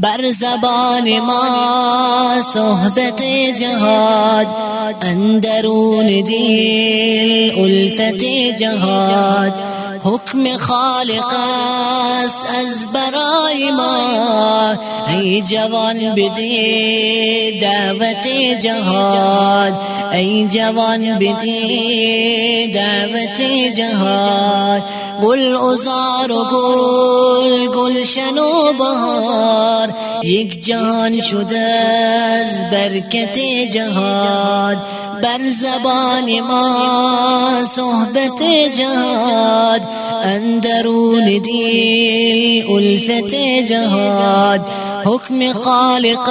بر زبان ما صحبت جهاد اندرون دل الفت جهاد. حکم خالق است از برای ما ای جوان بدی دعوت جهاد. ای جوان بدی دعوت جهاد. گل ازار و گل گلشن و بهار. یک جهان شده از برکت جهاد. بر زبان ما صحبت جهاد. اندرون دل الفت جهاد. حکم خالق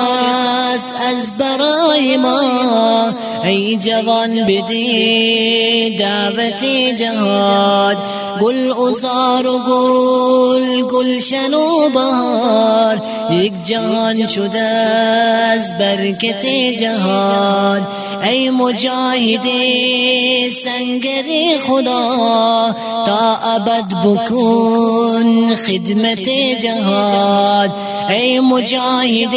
است از برای ما. ای جوان بدی دعوت جهاد. گل ازار و گل گلشن و بهار یک جهان شده از برکت جهاد ای مجاهد سنگر خدا تا ابد بکن خدمت جهاد ای مجاهد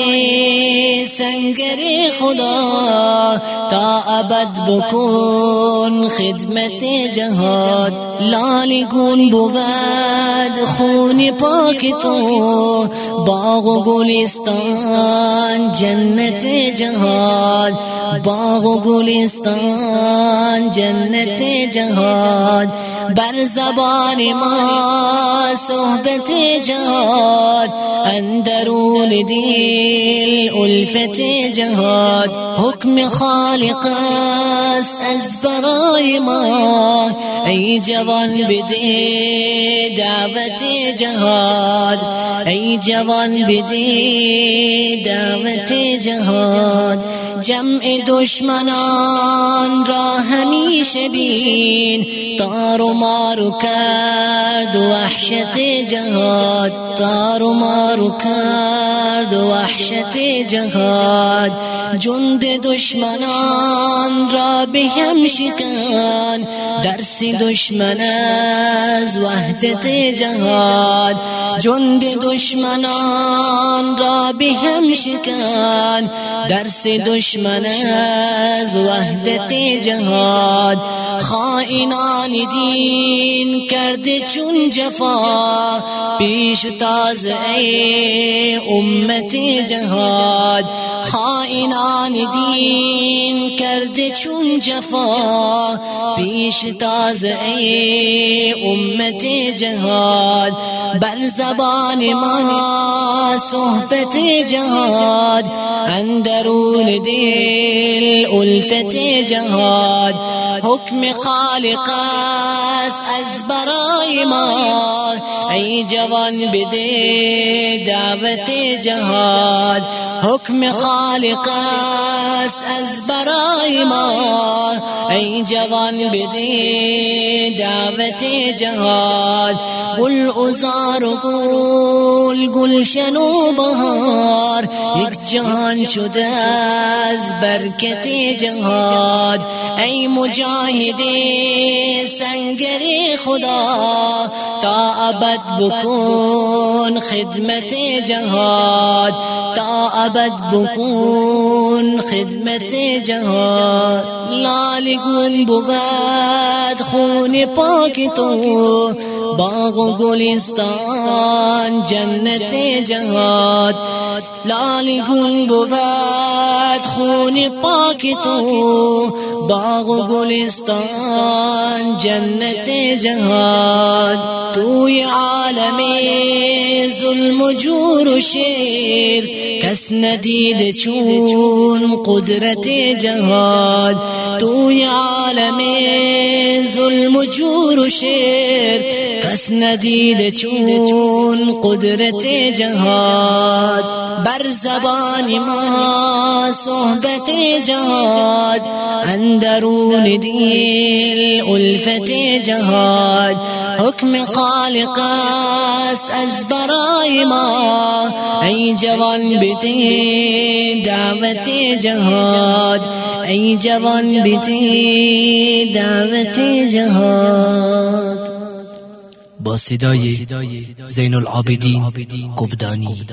سنگر خدا تا ابد بکن خدمت جهاد لاله گون بود خون پاک تو باغ و گلستان جنت جهاد. باغ و گلستان جنت جهاد. بر زبان ما صحبت جهاد. اندرون دل الفت جهاد. حکم خالق است از برای ما. ای جوان بدی دعوت جهاد ای جوان بدی دعوت جهاد جمع دشمنان را همیشه بین۔ تار و مارو کرد وحشت جهاد تار و مارو کرد وحشت جهاد جند دشمنان را به هم شکن درس دشمن از وحدت جهاد جند دشمنان را به هم شکن. درس دشمن از وحدت جهاد خائنان دین کرده چون جفا. پیش تاز ای امت جهاد خائنان دین کرده چون جفا. پیش تاز ای امت جهاد بر زبان ما صحبت جهاد اندرون دل الفت جهاد حکم خالق است از برای ما ای جوان بده دعوت جهاد حکم خالق است از برای ما. ای جوان بده دعوت جهاد گل ازار و گلشن و بهار یک جهان شده از برکت جهاد. ای مجاهد سنگر خدا تا ابد بکن خدمت جهاد. تا ابد بکن خدمت جهاد. لالگون بود خون پاک تو باغ و گلستان جنت جهاد لاله گون بود خون پاک تو. باغ و گلستان جنت جهاد. توی عالم ظلم و جور و شر کس ندید چون قدرت جهاد. توی عالم ظلم و جور و شر کس ندید چون قدرت جهاد بر زبان ما صحبت جهاد اندرون دل الفت جهاد. حکم خالق است از برای ما ای جوان بده دعوت جهاد. ای جوان بده دعوت جهاد. با صدای زین العابدین قبدانی